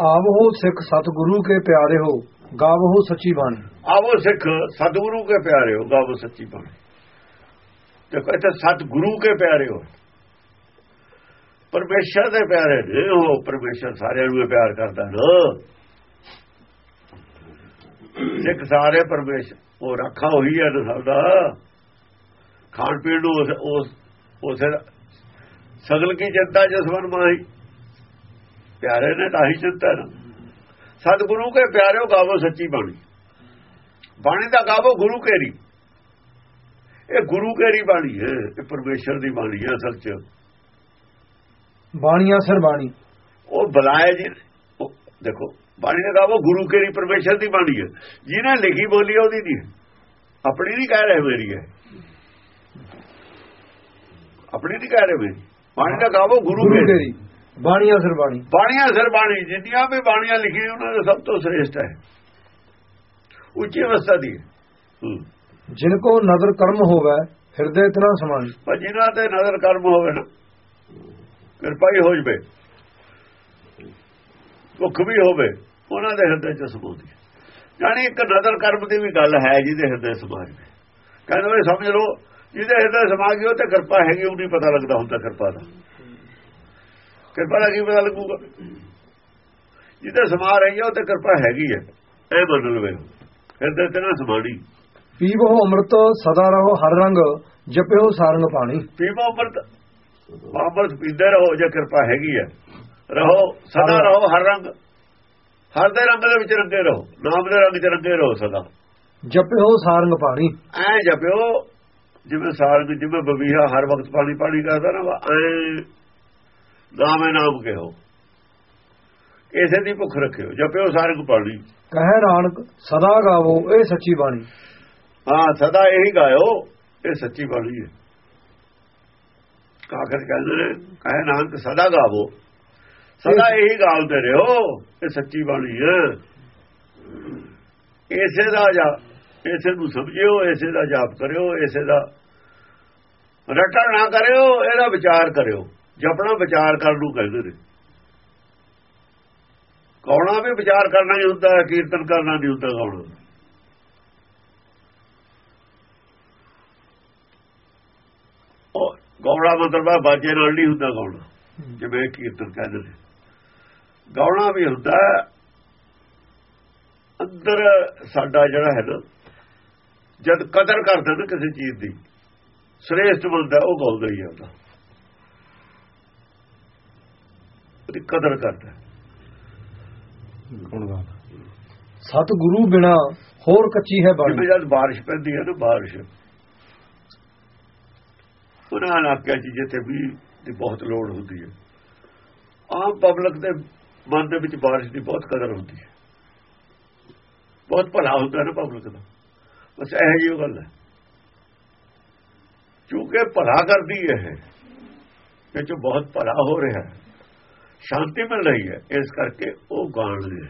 ਆਵੋ ਸਿੱਖ ਸਤਿਗੁਰੂ ਕੇ ਪਿਆਰੇ ਹੋ ਗਾਵੋ ਸੱਚੀ ਬਾਣੀ। ਆਵੋ ਸਿੱਖ ਸਤਿਗੁਰੂ ਕੇ ਪਿਆਰੇ ਹੋ ਗਾਵੋ ਸੱਚੀ ਬਾਣੀ। ਦੇਖੋ, ਇੱਥੇ ਸਤਿਗੁਰੂ ਕੇ ਪਿਆਰੇ ਹੋ ਪਰਮੇਸ਼ਰ ਦੇ ਪਿਆਰੇ ਨੇ ਉਹ, ਪਰਮੇਸ਼ਰ ਸਾਰਿਆਂ ਨੂੰ ਪਿਆਰ ਕਰਦਾ ਨਾ। ਸਿੱਖ ਸਾਰੇ ਪਰਮੇਸ਼ਰ, ਉਹ ਰੱਖਾ ਹੋਈ ਹੈ ਨਾ ਸਭ ਦਾ। ਖਾਣ ਪੀਣ ਨੂੰ ਉਸ ਉਸ ਉਸੇ ਸਗਲ ਕੀ ਚਿੰਤਾ ਜਸਵਨ ਮਾਈ ਪਿਆਰੇ ਨੇ ਤਾਂ ਹੀ ਚਿੰਤਾ ਨਾ। ਸਤਿਗੁਰੂ ਕੇ ਪਿਆਰਿਓ ਗਾਵੋ ਸੱਚੀ ਬਾਣੀ। ਬਾਣੀ ਦਾ ਗਾਵੋ ਗੁਰੂ ਕੇਰੀ। ਇਹ ਗੁਰੂ ਕੇਰੀ ਬਾਣੀ ਹੈ ਇਹ ਪਰਮੇਸ਼ਰ ਦੀ ਬਾਣੀ ਹੈ ਅਸਲ ਚ। ਬਾਣੀਆਂ ਸਰ ਬਾਣੀ। ਉਹ ਬੁਲਾਏ ਜੀ ਦੇਖੋ ਬਾਣੀ ਦਾ ਗਾਵੋ ਗੁਰੂ ਕੇਰੀ ਪਰਮੇਸ਼ਰ ਦੀ ਬਾਣੀ ਹੈ। ਜਿਹਨੇ ਲਿਖੀ ਬੋਲੀ ਉਹਦੀ ਨਹੀਂ ਆਪਣੀ ਨਹੀਂ ਕਹਿ ਰਹੇ ਮੇਰੀ ਹੈ ਆਪਣੀ ਨਹੀਂ ਕਹਿ ਰਹੇ ਮੇਰੀ। ਬਾਣੀ ਦਾ ਗਾਵੋ ਗੁਰੂ ਕੇਰੀ। ਬਾਣੀਆਂ ਸਰ ਬਾਣੀ। ਬਾਣੀਆਂ ਸਰ ਬਾਣੀ ਜਿੰਨੀਆਂ ਵੀ ਬਾਣੀਆਂ ਲਿਖੀਆਂ ਉਹਨਾਂ ਦੇ ਸਭ ਤੋਂ ਸ੍ਰੇਸ਼ਟ ਹੈ। ਉੱਚੀ ਅਵਸਥਾ ਦੀ। ਜਿਨ ਕੋ ਨਦਰ ਕਰਮ ਹੋਵੇ ਹਿਰਦੇ ਇਤਨਾ ਸਮਾਈ ਪਰ ਜਿਨ੍ਹਾਂ ਤੇ ਨਜ਼ਰ ਕਰਮ ਹੋਵੇ ਨਾ ਕਿਰਪਾ ਹੀ ਹੋ ਜਵੇ। ਭੁੱਖ ਵੀ ਹੋਵੇ ਉਹਨਾਂ ਦੇ ਹਿਰਦੇ ਚ ਸਮਾਉਂਦੀ। ਯਾਨੀ ਇੱਕ ਨਜ਼ਰ ਕਰਮ ਦੀ ਵੀ ਗੱਲ ਹੈ ਜਿਹਦੇ ਹਿਰਦੇ ਸਮਾ ਜਵੇ ਕਹਿੰਦੇ ਸਮਝ ਲਓ ਜਿਹਦੇ ਹਿਰਦੇ ਸਮਾ ਗਈ ਉਹ ਤੇ ਕਿਰਪਾ ਹੈਗੀ ਉਹ ਨਹੀਂ ਪਤਾ ਲੱਗਦਾ ਹੁੰਦਾ ਕਿਰਪਾ ਦਾ। ਕਿਰਪਾ ਦਾ ਕੀ ਪਤਾ ਲੱਗੂਗਾ? ਜਿਹਦੇ ਸਮਾ ਰਹੀ ਹੈ ਉਹ ਤੇ ਕਿਰਪਾ ਹੈਗੀ ਹੈ ਇਹ ਮੰਨ ਲਵੇ ਹਿਰਦੇ ਤੇ ਨਾ ਸਮਾਣੀ ਪੀਵੋ ਅੰਮ੍ਰਿਤ ਸਦਾ ਰਹੋ ਹਰ ਰੰਗ ਜਪਿਓ ਸਾਰੰਗ ਪਾਣੀ। ਪੀਵੋ ਅੰਮ੍ਰਿਤ। ਅੰਮ੍ਰਿਤ ਪੀਂਦੇ ਰਹੋ ਜੇ ਕਿਰਪਾ ਹੈਗੀ ਹੈ ਰਹੋ ਸਦਾ ਰਹੋ ਹਰ ਰੰਗ। ਹਰ ਦੇ ਰੰਗ ਦੇ ਵਿੱਚ ਰੰਗੇ ਰਹੋ। ਨਾਮ ਦੇ ਰੰਗ ਚ ਰੰਗੇ ਰਹੋ ਸਦਾ। ਜਪਿਓ ਸਾਰੰਗ ਪਾਣੀ। ਐ ਜਪਿਓ ਜਿਵੇਂ ਸਾਰਗ ਜਿਵੇਂ ਬਵੀਹਾ ਹਰ ਵਕਤ ਪਾਣੀ ਪਾਣੀ ਕਰਦਾ ਨਾ ਐ ਨਾਮੇ ਨਾਮ ਕਹੋ? ਇਸੇ ਦੀ ਭੁੱਖ ਰੱਖਿਓ ਜਪਿਓ ਸਾਰਗ ਪਾਣੀ ਕਹੇ ਨਾਨਕ ਸਦਾ ਗਾਵੋ ਇਹ ਸੱਚੀ ਬਾਣੀ। ਹਾਂ ਸਦਾ ਇਹੀ ਗਾਇਓ ਇਹ ਸੱਚੀ ਬਾਣੀ ਹੈ। ਕਾਖਰ ਕਹਿੰਦੇ ਨੇ ਕਹੇ ਨਾਨਕ ਸਦਾ ਗਾਵੋ। ਸਦਾ ਇਹੀ ਗਾਉਂਦੇ ਰਹੋ ਇਹ ਸੱਚੀ ਬਾਣੀ ਹੈ। ਇਸੇ ਦਾ ਜਾ ਇਸੇ ਨੂੰ ਸਮਝਿਓ ਇਸੇ ਦਾ ਜਾਪ ਕਰਿਓ ਇਸੇ ਦਾ ਰਟਣ ਨਾ ਕਰਿਓ ਇਹਦਾ ਵਿਚਾਰ ਕਰਿਓ। ਜਪਣਾ ਵਿਚਾਰ ਕਰਨ ਨੂੰ ਕਹਿੰਦੇ ਨੇ। ਗਾਉਣਾ ਵੀ ਵਿਚਾਰ ਕਰਨਾ ਨਹੀਂ ਹੁੰਦਾ, ਕੀਰਤਨ ਕਰਨਾ ਨਹੀਂ ਹੁੰਦਾ ਗਾਉਣਾ ਉਹ ਗਾਉਣਾ ਮਤਲਬ ਹੈ ਬਾਜੇ ਨਾਲ ਨਹੀਂ ਹੁੰਦਾ ਗਾਉਣਾ ਜਿਵੇਂ ਕੀਰਤਨ ਕਹਿੰਦੇ ਨੇ। ਗਾਉਣਾ ਵੀ ਹੁੰਦਾ, ਅੰਦਰ ਸਾਡਾ ਜਿਹੜਾ ਹੈ ਨਾ, ਜਦ ਕਦਰ ਕਰਦੇ ਨਾ ਕਿਸੇ ਚੀਜ਼ ਦੀ, ਸ੍ਰੇਸ਼ਟ ਬੰਦਾ ਉਹ ਗਾਉਂਦਾ ਹੀ ਆਉਂਦਾ ਆ ਉਹਦਾ ਉਹਦੀ ਕਦਰ ਕਰਦਾ ਸਤਿਗੁਰੂ ਬਿਨਾ ਹੋਰ ਕੱਚੀ ਹੈ ਬਾਣੀ। ਜਦ ਬਾਰਿਸ਼ ਪੈਂਦੀ ਹੈ ਨਾ ਬਾਰਿਸ਼। ਉਹਨਾਂ ਇਲਾਕਿਆਂ 'ਚ ਜਿੱਥੇ ਵੀ ਦੀ ਬਹੁਤ ਲੋੜ ਹੁੰਦੀ ਹੈ। ਆਮ ਪਬਲਿਕ ਦੇ ਮਨ ਦੇ ਵਿੱਚ ਬਾਰਿਸ਼ ਦੀ ਬਹੁਤ ਕਦਰ ਹੁੰਦੀ ਹੈ। ਬਹੁਤ ਭਲਾ ਹੁੰਦਾ ਨਾ ਪਬਲਿਕ ਦਾ। ਬਸ ਇਹ ਜਿਹੀ ਗੱਲ ਹੈ। ਕਿਉਂਕਿ ਭਲਾ ਕਰਦੀ ਹੈ ਇਹ। ਜੋ ਬਹੁਤ ਭਲਾ ਹੋ ਰਿਹਾ ਹੈ। ਸ਼ਾਂਤੀ ਮਿਲ ਰਹੀ ਹੈ। ਇਸ ਕਰਕੇ ਉਹ ਗਾਣ ਰਹੇ